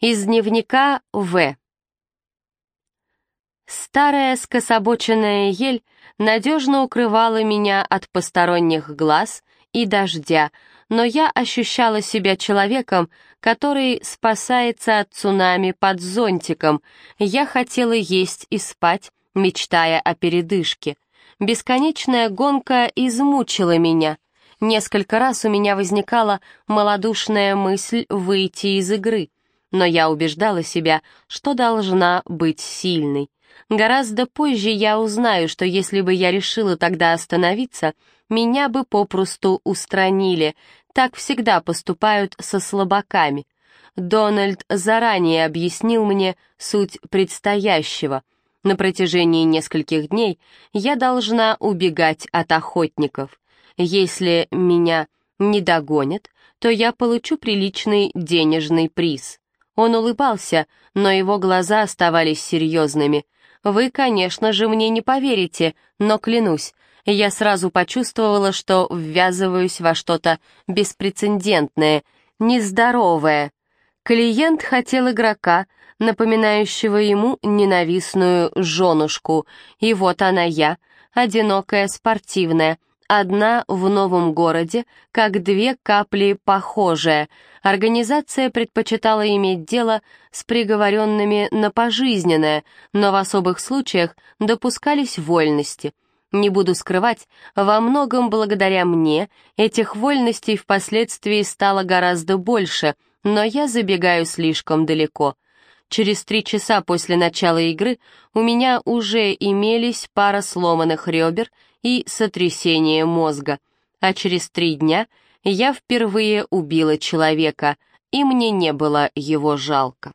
Из дневника В. Старая скособоченная ель надежно укрывала меня от посторонних глаз и дождя, но я ощущала себя человеком, который спасается от цунами под зонтиком. Я хотела есть и спать, мечтая о передышке. Бесконечная гонка измучила меня. Несколько раз у меня возникала малодушная мысль выйти из игры, но я убеждала себя, что должна быть сильной. Гораздо позже я узнаю, что если бы я решила тогда остановиться, меня бы попросту устранили. Так всегда поступают со слабаками. Дональд заранее объяснил мне суть предстоящего — на протяжении нескольких дней я должна убегать от охотников. Если меня не догонят, то я получу приличный денежный приз. Он улыбался, но его глаза оставались серьезными. Вы, конечно же, мне не поверите, но клянусь, я сразу почувствовала, что ввязываюсь во что-то беспрецедентное, нездоровое. Клиент хотел игрока, напоминающего ему ненавистную женушку, и вот она я, одинокая спортивная, одна в новом городе, как две капли похожая. Организация предпочитала иметь дело с приговоренными на пожизненное, но в особых случаях допускались вольности. Не буду скрывать, во многом благодаря мне этих вольностей впоследствии стало гораздо больше, но я забегаю слишком далеко — Через три часа после начала игры у меня уже имелись пара сломанных ребер и сотрясение мозга, а через три дня я впервые убила человека, и мне не было его жалко.